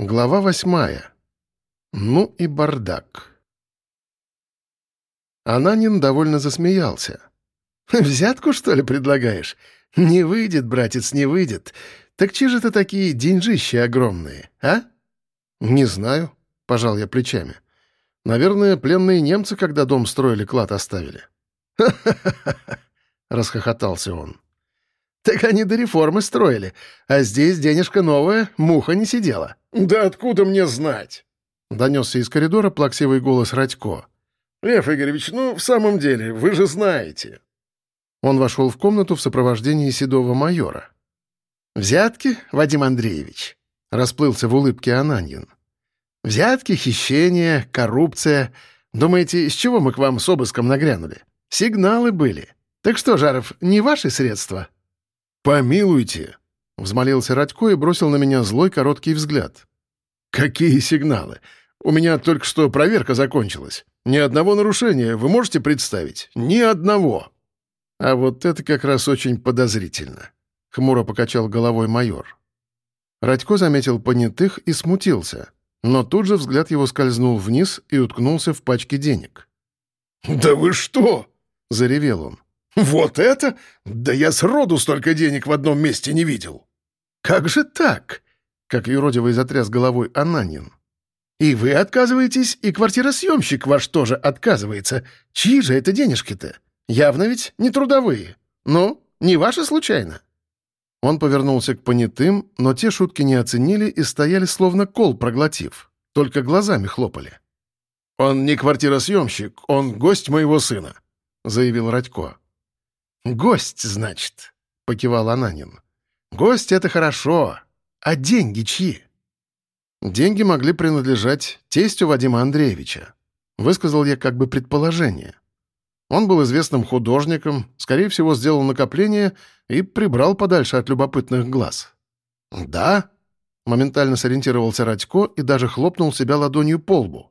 Глава восьмая. Ну и бардак. Ананин довольно засмеялся. «Взятку, что ли, предлагаешь? Не выйдет, братец, не выйдет. Так че же это такие деньжищи огромные, а?» «Не знаю», — пожал я плечами. «Наверное, пленные немцы, когда дом строили, клад оставили». «Ха-ха-ха!» — расхохотался он. «Так они до реформы строили, а здесь денежка новая, муха не сидела». «Да откуда мне знать?» — донесся из коридора плаксивый голос Радько. «Лев Игоревич, ну, в самом деле, вы же знаете». Он вошел в комнату в сопровождении седого майора. «Взятки, Вадим Андреевич?» — расплылся в улыбке Ананьин. «Взятки, хищения, коррупция. Думаете, с чего мы к вам с обыском нагрянули? Сигналы были. Так что, Жаров, не ваши средства?» «Помилуйте!» — взмолился Радько и бросил на меня злой короткий взгляд. «Какие сигналы? У меня только что проверка закончилась. Ни одного нарушения, вы можете представить? Ни одного!» «А вот это как раз очень подозрительно», — хмуро покачал головой майор. Радько заметил понятых и смутился, но тут же взгляд его скользнул вниз и уткнулся в пачке денег. «Да вы что?» — заревел он. «Вот это? Да я сроду столько денег в одном месте не видел!» «Как же так?» — как юродивый затряс головой Ананин. «И вы отказываетесь, и квартиросъемщик ваш тоже отказывается. Чьи же это денежки-то? Явно ведь не трудовые. Ну, не ваши случайно?» Он повернулся к понятым, но те шутки не оценили и стояли словно кол проглотив, только глазами хлопали. «Он не квартиросъемщик, он гость моего сына», — заявил Радько. «Гость, значит», — покивал Ананин. «Гость — это хорошо. А деньги чьи?» «Деньги могли принадлежать тестю Вадима Андреевича», — высказал я как бы предположение. Он был известным художником, скорее всего, сделал накопление и прибрал подальше от любопытных глаз. «Да?» — моментально сориентировался Радько и даже хлопнул себя ладонью по лбу.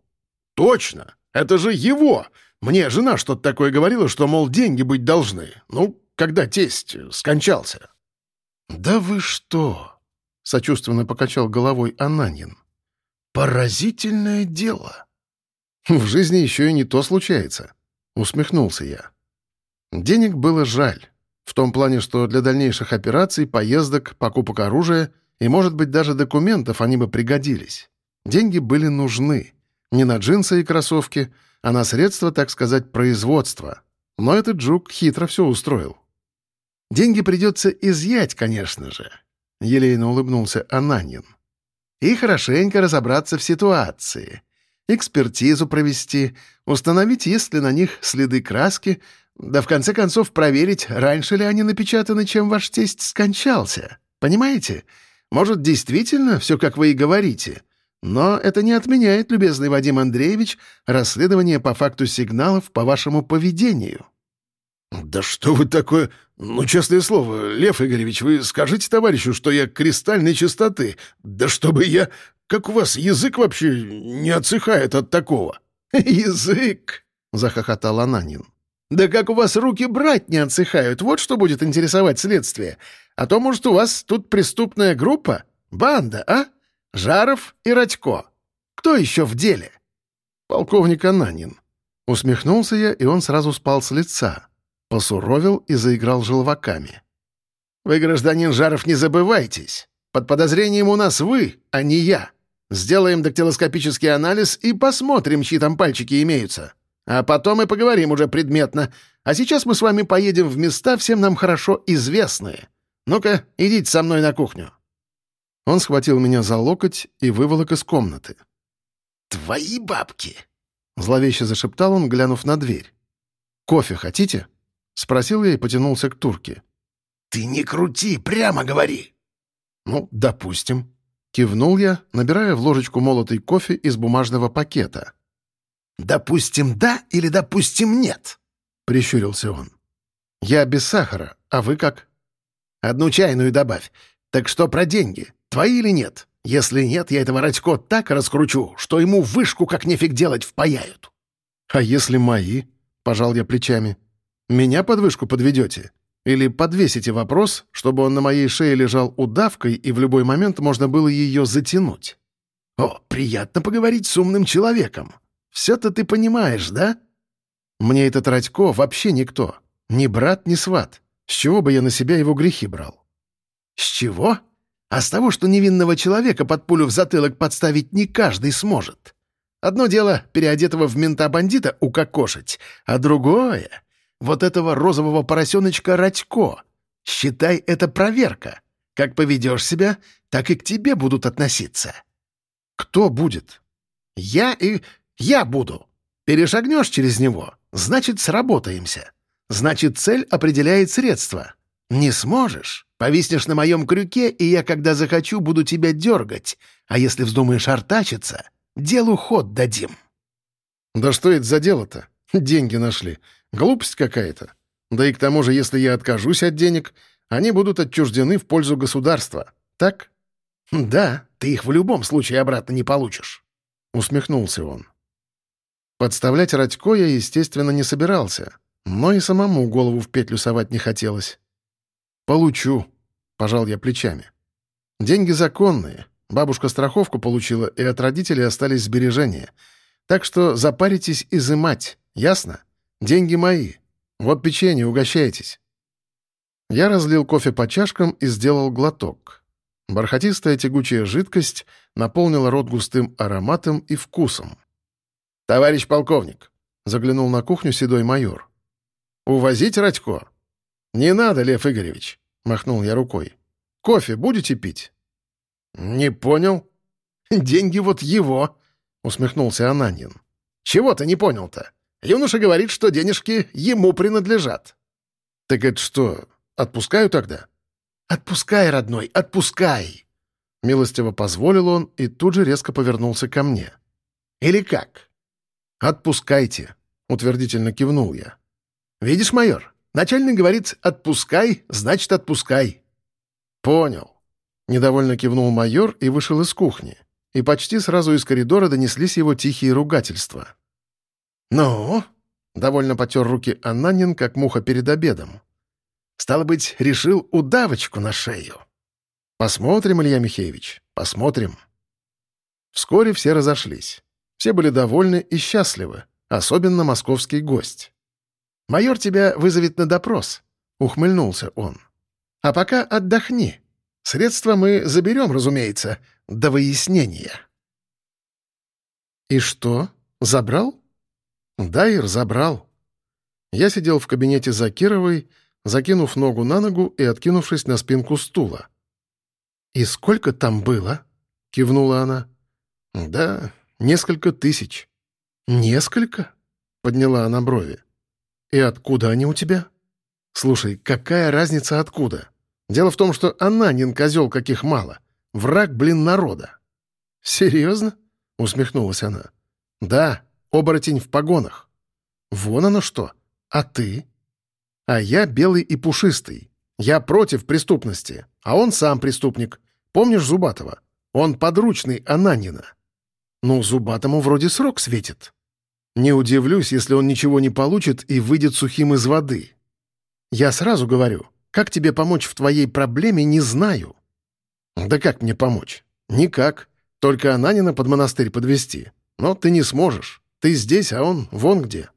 «Точно! Это же его! Мне жена что-то такое говорила, что, мол, деньги быть должны. Ну, когда тесть скончался». «Да вы что?» — сочувственно покачал головой Ананин. «Поразительное дело». «В жизни еще и не то случается», — усмехнулся я. Денег было жаль. В том плане, что для дальнейших операций, поездок, покупок оружия и, может быть, даже документов они бы пригодились. Деньги были нужны. Не на джинсы и кроссовки — а на средства, так сказать, производства. Но этот жук хитро все устроил. «Деньги придется изъять, конечно же», — елейно улыбнулся Ананин. «И хорошенько разобраться в ситуации, экспертизу провести, установить, есть ли на них следы краски, да в конце концов проверить, раньше ли они напечатаны, чем ваш тесть скончался. Понимаете? Может, действительно все, как вы и говорите, но это не отменяет, любезный Вадим Андреевич, расследование по факту сигналов по вашему поведению». «Да что вы такое... Ну, честное слово, Лев Игоревич, вы скажите товарищу, что я кристальной чистоты. Да чтобы я... Как у вас язык вообще не отсыхает от такого?» «Язык!» — захохотал Ананин. «Да как у вас руки брать не отсыхают, вот что будет интересовать следствие. А то, может, у вас тут преступная группа? Банда, а?» Жаров и Радько. Кто еще в деле?» «Полковник Ананин». Усмехнулся я, и он сразу спал с лица. Посуровил и заиграл желваками. «Вы, гражданин Жаров, не забывайтесь. Под подозрением у нас вы, а не я. Сделаем дактилоскопический анализ и посмотрим, чьи там пальчики имеются. А потом и поговорим уже предметно. А сейчас мы с вами поедем в места, всем нам хорошо известные. Ну-ка, идите со мной на кухню». Он схватил меня за локоть и выволок из комнаты. «Твои бабки!» — зловеще зашептал он, глянув на дверь. «Кофе хотите?» — спросил я и потянулся к турке. «Ты не крути, прямо говори!» «Ну, допустим». Кивнул я, набирая в ложечку молотый кофе из бумажного пакета. «Допустим, да или допустим, нет?» — прищурился он. «Я без сахара, а вы как?» «Одну чайную добавь. Так что про деньги? Твои или нет? Если нет, я этого Радько так раскручу, что ему вышку как нефиг делать впаяют». «А если мои?» — пожал я плечами. «Меня под вышку подведете? Или подвесите вопрос, чтобы он на моей шее лежал удавкой, и в любой момент можно было ее затянуть?» О, приятно поговорить с умным человеком. Все-то ты понимаешь, да? Мне этот Радько вообще никто. Ни брат, ни сват. С чего бы я на себя его грехи брал? С чего? А с того, что невинного человека под пулю в затылок подставить не каждый сможет. Одно дело переодетого в мента-бандита укокошить, а другое — вот этого розового поросеночка Радько. Считай, это проверка. Как поведешь себя, так и к тебе будут относиться. Кто будет? Я и я буду. Перешагнешь через него, значит, сработаемся. Значит, цель определяет средства. Не сможешь, повиснешь на моем крюке, и я, когда захочу, буду тебя дергать. А если вздумаешь артачиться, делу ход дадим. Да что это за дело-то? Деньги нашли. Глупость какая-то. Да и к тому же, если я откажусь от денег, они будут отчуждены в пользу государства. Так? Да, ты их в любом случае обратно не получишь. Усмехнулся он. Подставлять Радько я, естественно, не собирался, но и самому голову в петлю совать не хотелось. «Получу», — пожал я плечами. «Деньги законные. Бабушка страховку получила, и от родителей остались сбережения. Так что запаритесь изымать, ясно? Деньги мои. Вот печенье, угощайтесь». Я разлил кофе по чашкам и сделал глоток. Бархатистая тягучая жидкость наполнила рот густым ароматом и вкусом. «Товарищ полковник», — заглянул на кухню седой майор. «Увозить Радько?» «Не надо, Лев Игоревич», — махнул я рукой. «Кофе будете пить?» «Не понял». «Деньги вот его», — усмехнулся Ананин. «Чего ты не понял-то? Юноша говорит, что денежки ему принадлежат». «Так это что, отпускаю тогда?» «Отпускай, родной, отпускай!» Милостиво позволил он и тут же резко повернулся ко мне. «Или как?» «Отпускайте», — утвердительно кивнул я. «Видишь, майор, начальник говорит «отпускай», значит «отпускай». «Понял». Недовольно кивнул майор и вышел из кухни. И почти сразу из коридора донеслись его тихие ругательства. «Ну?» — довольно потер руки Ананин, как муха перед обедом. «Стало быть, решил удавочку на шею». «Посмотрим, Илья Михеевич, посмотрим». Вскоре все разошлись. Все были довольны и счастливы, особенно московский гость. «Майор тебя вызовет на допрос», — ухмыльнулся он. «А пока отдохни. Средства мы заберем, разумеется, до выяснения». «И что, забрал?» «Да, Ир, забрал». Я сидел в кабинете Закировой, закинув ногу на ногу и откинувшись на спинку стула. «И сколько там было?» — кивнула она. «Да, Несколько тысяч». «Несколько?» — подняла она брови. «И откуда они у тебя?» «Слушай, какая разница откуда? Дело в том, что Ананин козел каких мало. Враг, блин, народа». «Серьезно?» — усмехнулась она. «Да, оборотень в погонах». «Вон оно что. А ты?» «А я белый и пушистый. Я против преступности, а он сам преступник. Помнишь Зубатова? Он подручный Ананина». Ну, Зубатому вроде срок светит. Не удивлюсь, если он ничего не получит и выйдет сухим из воды. Я сразу говорю, как тебе помочь в твоей проблеме, не знаю. Да как мне помочь? Никак. Только Ананина под монастырь подвести. Но ты не сможешь. Ты здесь, а он вон где.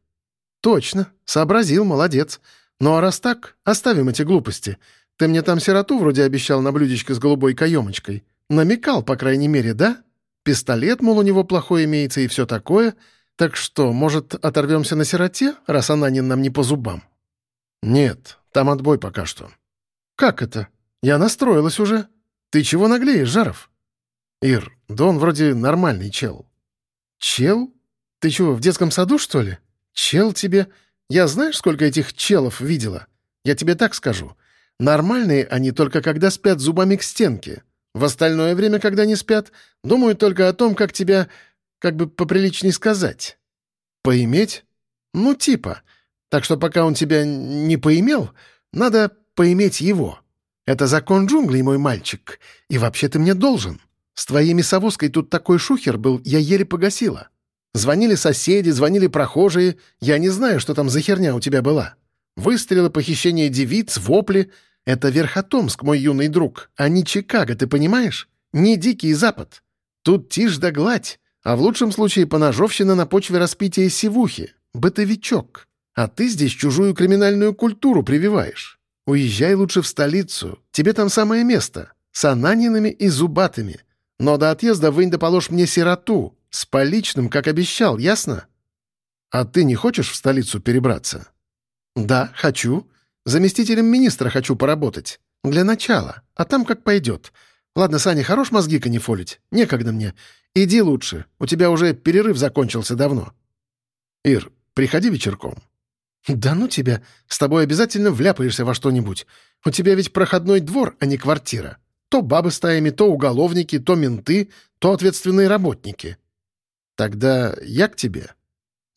Точно. Сообразил, молодец. Ну а раз так, оставим эти глупости. Ты мне там сироту вроде обещал на блюдечко с голубой каемочкой. Намекал, по крайней мере, да? Пистолет, мол, у него плохой имеется и все такое. Так что, может, оторвемся на сироте, раз Ананин нам не по зубам? Нет, там отбой пока что. Как это? Я настроилась уже. Ты чего наглеешь, Жаров? Ир, да он вроде нормальный чел. Чел? Ты чего, в детском саду, что ли? Чел тебе... Я знаешь, сколько этих челов видела? Я тебе так скажу. Нормальные они только когда спят зубами к стенке. В остальное время, когда не спят, думают только о том, как тебя, как бы поприличней сказать. Поиметь? Ну, типа. Так что пока он тебя не поимел, надо поиметь его. Это закон джунглей, мой мальчик. И вообще ты мне должен. С твоей мясовозкой тут такой шухер был, я еле погасила. Звонили соседи, звонили прохожие. Я не знаю, что там за херня у тебя была. Выстрелы, похищение девиц, вопли — это Верхотомск, мой юный друг, а не Чикаго, ты понимаешь? Не Дикий Запад. Тут тишь да гладь, а в лучшем случае поножовщина на почве распития сивухи, бытовичок. А ты здесь чужую криминальную культуру прививаешь. Уезжай лучше в столицу, тебе там самое место, с ананинами и зубатыми. Но до отъезда вынь да положь мне сироту, с поличным, как обещал, ясно? А ты не хочешь в столицу перебраться? Да, хочу. Заместителем министра хочу поработать. Для начала, а там как пойдет. Ладно, Саня, хорош мозги канифолить. Некогда мне. Иди лучше, у тебя уже перерыв закончился давно. Ир, приходи вечерком. Да ну тебя, с тобой обязательно вляпаешься во что-нибудь. У тебя ведь проходной двор, а не квартира. То бабы стаями, то уголовники, то менты, то ответственные работники. Тогда я к тебе.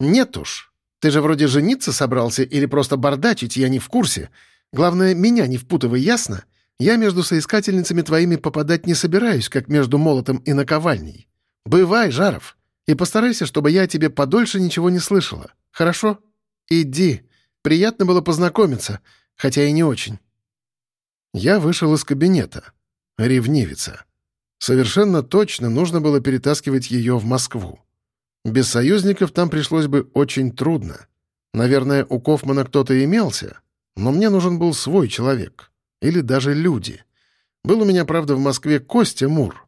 Нет уж. Ты же вроде жениться собрался или просто бардачить, я не в курсе. Главное, меня не впутывай, ясно? Я между соискательницами твоими попадать не собираюсь, как между молотом и наковальней. Бывай, Жаров, и постарайся, чтобы я о тебе подольше ничего не слышала. Хорошо? Иди. Приятно было познакомиться, хотя и не очень. Я вышел из кабинета. Ревнивица. Совершенно точно нужно было перетаскивать ее в Москву. Без союзников там пришлось бы очень трудно. Наверное, у Кофмана кто-то имелся, но мне нужен был свой человек. Или даже люди. Был у меня, правда, в Москве Костя Мур,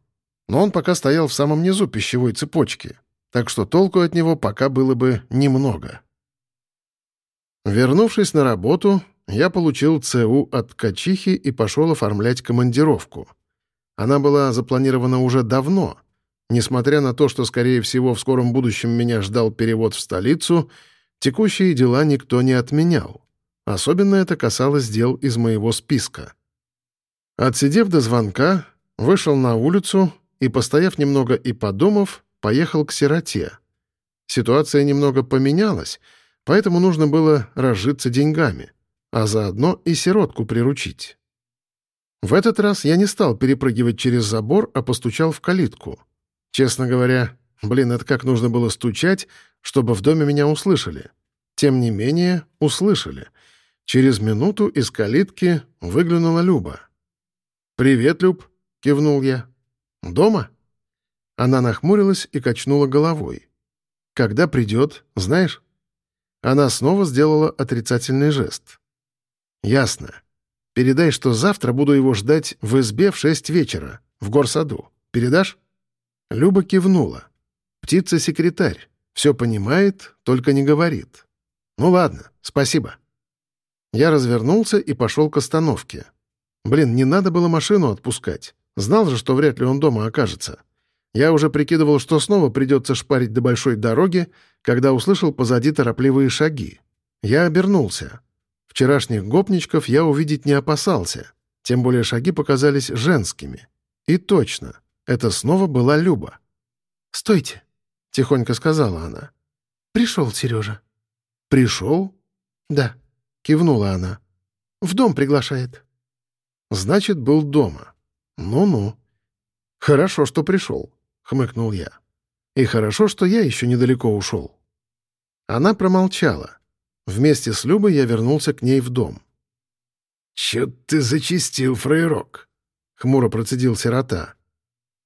но он пока стоял в самом низу пищевой цепочки, так что толку от него пока было бы немного. Вернувшись на работу, я получил ЦУ от Качихи и пошел оформлять командировку. Она была запланирована уже давно. Несмотря на то, что, скорее всего, в скором будущем меня ждал перевод в столицу, текущие дела никто не отменял. Особенно это касалось дел из моего списка. Отсидев до звонка, вышел на улицу и, постояв немного и подумав, поехал к сироте. Ситуация немного поменялась, поэтому нужно было разжиться деньгами, а заодно и сиротку приручить. В этот раз я не стал перепрыгивать через забор, а постучал в калитку. Честно говоря, блин, это как нужно было стучать, чтобы в доме меня услышали. Тем не менее, услышали — Через минуту из калитки выглянула Люба. «Привет, Люб», — кивнул я. «Дома?» Она нахмурилась и качнула головой. «Когда придет, знаешь?» Она снова сделала отрицательный жест. «Ясно. Передай, что завтра буду его ждать в избе в шесть вечера, в горсаду. Передашь?» Люба кивнула. «Птица-секретарь. Все понимает, только не говорит. Ну ладно, спасибо». Я развернулся и пошел к остановке. Блин, не надо было машину отпускать. Знал же, что вряд ли он дома окажется. Я уже прикидывал, что снова придется шпарить до большой дороги, когда услышал позади торопливые шаги. Я обернулся. Вчерашних гопничков я увидеть не опасался, тем более шаги показались женскими. И точно, это снова была Люба. «Стойте», — тихонько сказала она. «Пришел Сережа». «Пришел?» «Да». Кивнула она. «В дом приглашает». «Значит, был дома. Ну-ну». «Хорошо, что пришел», — хмыкнул я. «И хорошо, что я еще недалеко ушел». Она промолчала. Вместе с Любой я вернулся к ней в дом. «Чё ты зачистил, фрейрок?» — хмуро процедил сирота.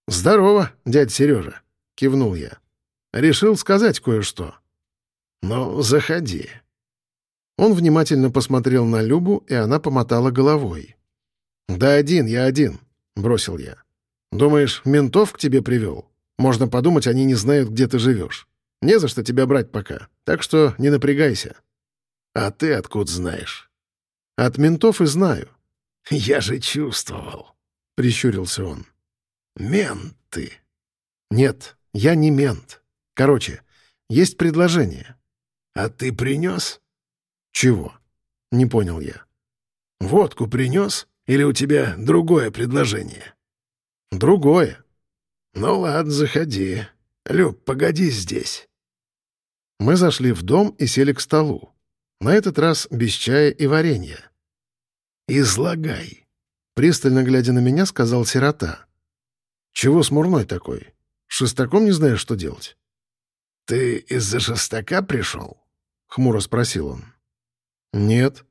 «Здорово, дядя Сережа», — кивнул я. «Решил сказать кое-что». «Ну, заходи». Он внимательно посмотрел на Любу, и она помотала головой. «Да один, я один», — бросил я. «Думаешь, ментов к тебе привел? Можно подумать, они не знают, где ты живешь. Не за что тебя брать пока, так что не напрягайся». «А ты откуда знаешь?» «От ментов и знаю». «Я же чувствовал», — прищурился он. «Мент ты». «Нет, я не мент. Короче, есть предложение». «А ты принес?» «Чего?» — не понял я. «Водку принес? Или у тебя другое предложение?» «Другое». «Ну ладно, заходи. Люб, погоди здесь». Мы зашли в дом и сели к столу. На этот раз без чая и варенья. «Излагай», — пристально глядя на меня, сказал сирота. «Чего смурной такой? Шестаком не знаешь, что делать?» «Ты из-за шестака пришел?» — хмуро спросил он. «Нет.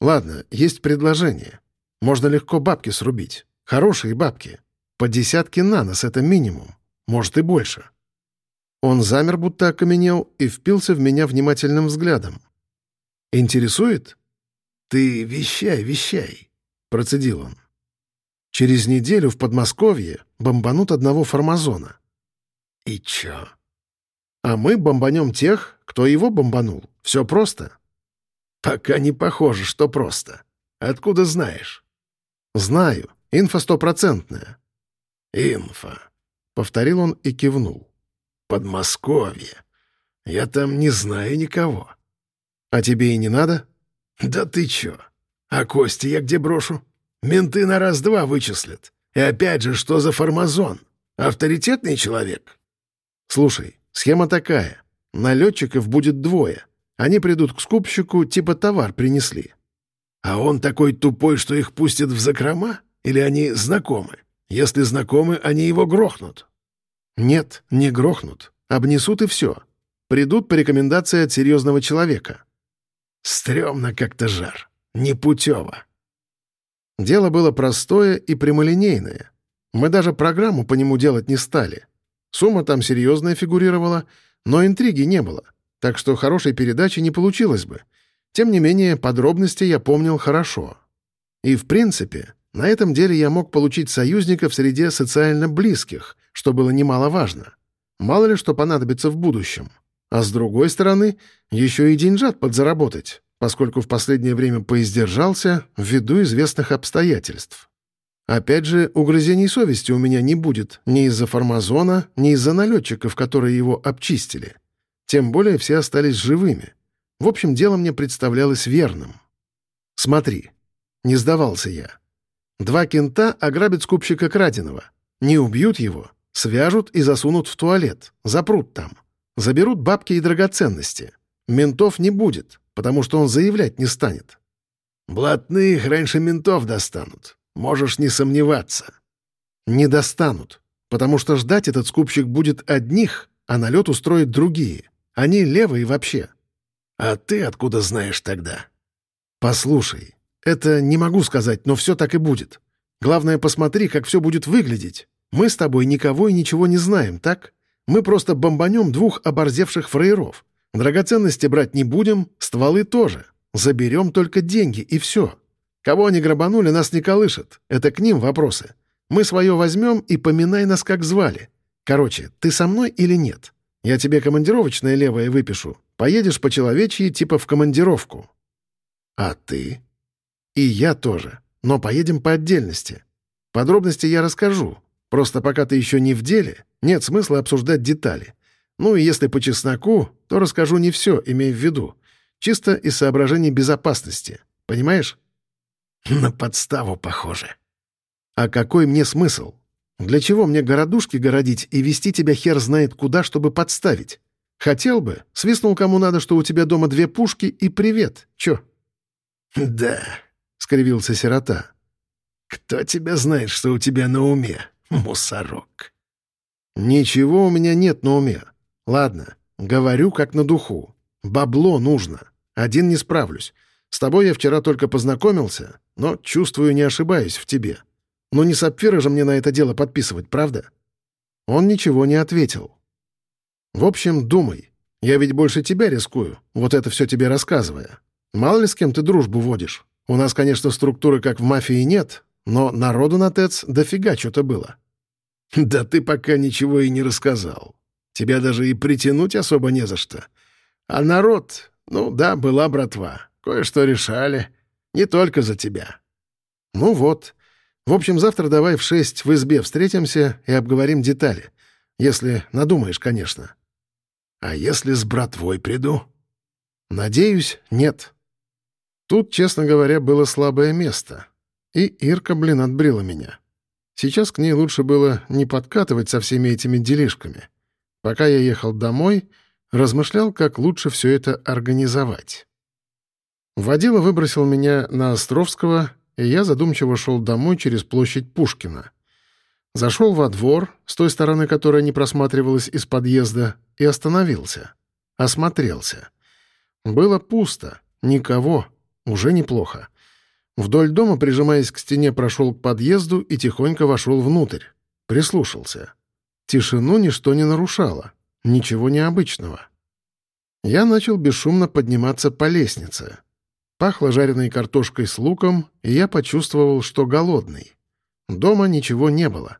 Ладно, есть предложение. Можно легко бабки срубить. Хорошие бабки. По десятке на нос — это минимум. может и больше. Он замер, будто окаменел, и впился в меня внимательным взглядом. «Интересует?» «Ты вещай, вещай», — процедил он. «Через неделю в Подмосковье бомбанут одного формазона». «И чё?» «А мы бомбанем тех, кто его бомбанул. Все просто». «Пока не похоже, что просто. Откуда знаешь?» «Знаю. Инфа стопроцентная». «Инфа», — повторил он и кивнул. «Подмосковье. Я там не знаю никого». «А тебе и не надо?» «Да ты чё? А кости я где брошу? Менты на раз-два вычислят. И опять же, что за формазон? Авторитетный человек?» «Слушай, схема такая. Налетчиков будет двое. Они придут к скупщику, типа товар принесли». «А он такой тупой, что их пустят в закрома? Или они знакомы? Если знакомы, они его грохнут». «Нет, не грохнут. Обнесут и все. Придут по рекомендации от серьезного человека». Стремно как-то жар. Непутево. Дело было простое и прямолинейное. Мы даже программу по нему делать не стали. Сумма там серьезная фигурировала, но интриги не было, так что хорошей передачи не получилось бы. Тем не менее, подробности я помнил хорошо. И, в принципе, на этом деле я мог получить союзника в среде социально близких, что было немаловажно. Мало ли что понадобится в будущем. А с другой стороны, еще и деньжат подзаработать, поскольку в последнее время поиздержался ввиду известных обстоятельств. Опять же, угрызений совести у меня не будет ни из-за формазона, ни из-за налетчиков, которые его обчистили. Тем более все остались живыми. В общем, дело мне представлялось верным. Смотри, не сдавался я. Два кента ограбят скупщика краденого. Не убьют его, свяжут и засунут в туалет, запрут там. Заберут бабки и драгоценности. Ментов не будет, потому что он заявлять не станет. Блатных раньше ментов достанут. Можешь не сомневаться. Не достанут, потому что ждать этот скупщик будет одних, а налет устроит другие. Они левые вообще. А ты откуда знаешь тогда? Послушай, это не могу сказать, но все так и будет. Главное, посмотри, как все будет выглядеть. Мы с тобой никого и ничего не знаем, так? Мы просто бомбанем двух оборзевших фраеров. Драгоценности брать не будем, стволы тоже. Заберем только деньги, и все. Кого они грабанули, нас не колышет. Это к ним вопросы. Мы свое возьмем и поминай нас, как звали. Короче, ты со мной или нет? Я тебе командировочное левое выпишу. Поедешь по-человечьи, типа в командировку. А ты? И я тоже. Но поедем по отдельности. Подробности я расскажу. Просто пока ты еще не в деле, нет смысла обсуждать детали. Ну и если по чесноку, то расскажу не все, имея в виду. Чисто из соображений безопасности. Понимаешь? На подставу похоже. А какой мне смысл? Для чего мне городушки городить и вести тебя хер знает куда, чтобы подставить? Хотел бы, свистнул кому надо, что у тебя дома две пушки и привет. Чё? Да, — скривился сирота. Кто тебя знает, что у тебя на уме, мусорок? «Ничего у меня нет на уме. Ладно, говорю как на духу. Бабло нужно. Один не справлюсь. С тобой я вчера только познакомился, но, чувствую, не ошибаюсь в тебе. Но не сапфиры же мне на это дело подписывать, правда?» Он ничего не ответил. «В общем, думай. Я ведь больше тебя рискую, вот это все тебе рассказывая. Мало ли с кем ты дружбу водишь. У нас, конечно, структуры как в мафии нет, но народу на ТЭЦ дофига что-то было. «Да ты пока ничего и не рассказал. Тебя даже и притянуть особо не за что. А народ, ну да, была братва. Кое-что решали. Не только за тебя». «Ну вот. В общем, завтра давай в шесть в избе встретимся и обговорим детали. Если надумаешь, конечно». «А если с братвой приду?» «Надеюсь, нет». Тут, честно говоря, было слабое место. И Ирка, блин, отбрила меня. Сейчас к ней лучше было не подкатывать со всеми этими делишками. Пока я ехал домой, размышлял, как лучше все это организовать. Водила выбросил меня на Островского, и я задумчиво шел домой через площадь Пушкина. Зашел во двор, с той стороны которая не просматривалась из подъезда, и остановился. Осмотрелся. Было пусто, никого, уже неплохо. Вдоль дома, прижимаясь к стене, прошел к подъезду и тихонько вошел внутрь. Прислушался. Тишину ничто не нарушало, ничего необычного. Я начал бесшумно подниматься по лестнице. Пахло жареной картошкой с луком, и я почувствовал, что голодный. Дома ничего не было.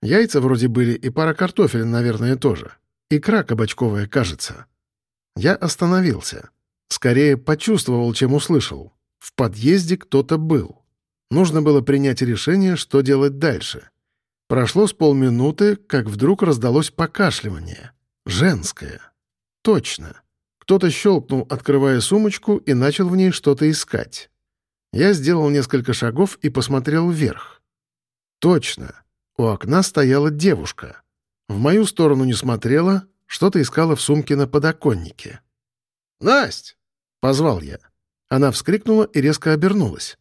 Яйца вроде были, и пара картофеля, наверное, тоже. Икра кабачковая, кажется. Я остановился. Скорее почувствовал, чем услышал. В подъезде кто-то был. Нужно было принять решение, что делать дальше. Прошло с полминуты, как вдруг раздалось покашливание. Женское. Точно. Кто-то щелкнул, открывая сумочку, и начал в ней что-то искать. Я сделал несколько шагов и посмотрел вверх. Точно. У окна стояла девушка. В мою сторону не смотрела, что-то искала в сумке на подоконнике. «Насть!» — позвал я. Она вскрикнула и резко обернулась.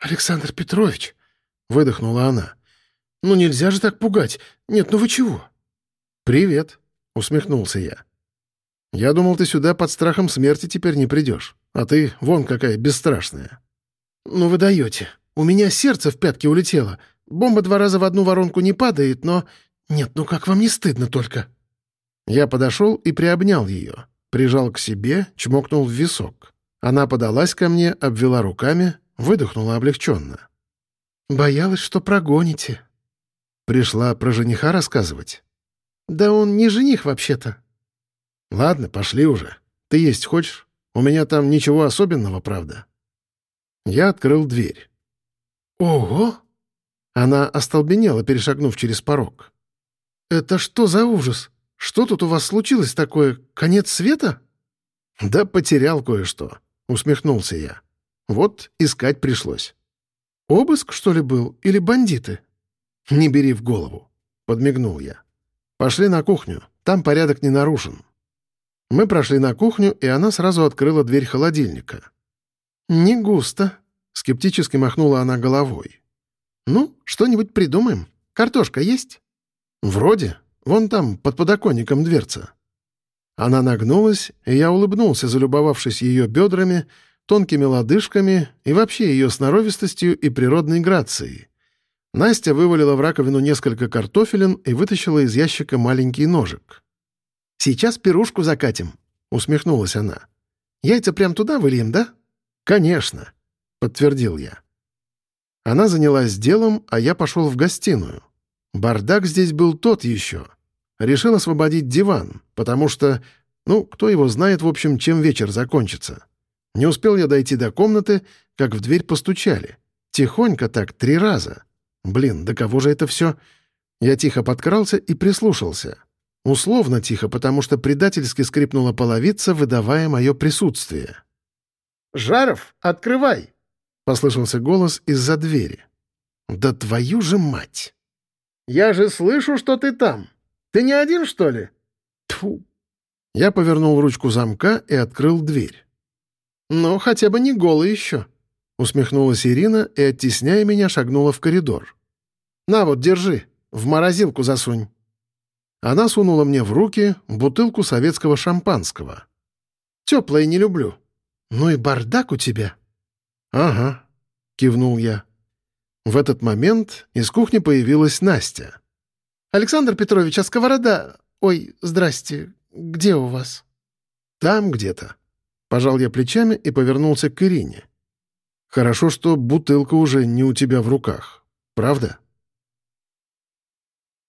«Александр Петрович!» — выдохнула она. «Ну нельзя же так пугать! Нет, ну вы чего?» «Привет!» — усмехнулся я. «Я думал, ты сюда под страхом смерти теперь не придешь, а ты вон какая бесстрашная». «Ну вы даете. У меня сердце в пятки улетело. Бомба два раза в одну воронку не падает, но... Нет, ну как вам не стыдно только?» Я подошел и приобнял ее, прижал к себе, чмокнул в висок. Она подалась ко мне, обвела руками, выдохнула облегченно. «Боялась, что прогоните». «Пришла про жениха рассказывать?» «Да он не жених вообще-то». «Ладно, пошли уже. Ты есть хочешь? У меня там ничего особенного, правда?» Я открыл дверь. «Ого!» Она остолбенела, перешагнув через порог. «Это что за ужас? Что тут у вас случилось такое? Конец света?» «Да потерял кое-что», — усмехнулся я. «Вот искать пришлось». «Обыск, что ли, был? Или бандиты?» «Не бери в голову», — подмигнул я. «Пошли на кухню, там порядок не нарушен». Мы прошли на кухню, и она сразу открыла дверь холодильника. «Не густо», — скептически махнула она головой. «Ну, что-нибудь придумаем. Картошка есть?» «Вроде. Вон там, под подоконником дверца». Она нагнулась, и я улыбнулся, залюбовавшись ее бедрами, тонкими лодыжками и вообще ее сноровистостью и природной грацией. Настя вывалила в раковину несколько картофелин и вытащила из ящика маленький ножик. «Сейчас пирушку закатим», — усмехнулась она. «Яйца прям туда выльем, да?» «Конечно», — подтвердил я. Она занялась делом, а я пошел в гостиную. Бардак здесь был тот еще. Решил освободить диван, потому что... Ну, кто его знает, в общем, чем вечер закончится. Не успел я дойти до комнаты, как в дверь постучали. Тихонько так, три раза. Блин, да кого же это все? Я тихо подкрался и прислушался. Условно тихо, потому что предательски скрипнула половица, выдавая мое присутствие. «Жаров, открывай!» — послышался голос из-за двери. «Да твою же мать!» «Я же слышу, что ты там. Ты не один, что ли?» Тфу. Я повернул ручку замка и открыл дверь. «Ну, хотя бы не голый еще», — усмехнулась Ирина и, оттесняя меня, шагнула в коридор. «На вот, держи, в морозилку засунь». Она сунула мне в руки бутылку советского шампанского. «Теплое не люблю. Ну и бардак у тебя». «Ага», — кивнул я. В этот момент из кухни появилась Настя. «Александр Петрович, а сковорода... Ой, здрасте, где у вас?» «Там где-то». Пожал я плечами и повернулся к Ирине. «Хорошо, что бутылка уже не у тебя в руках. Правда?»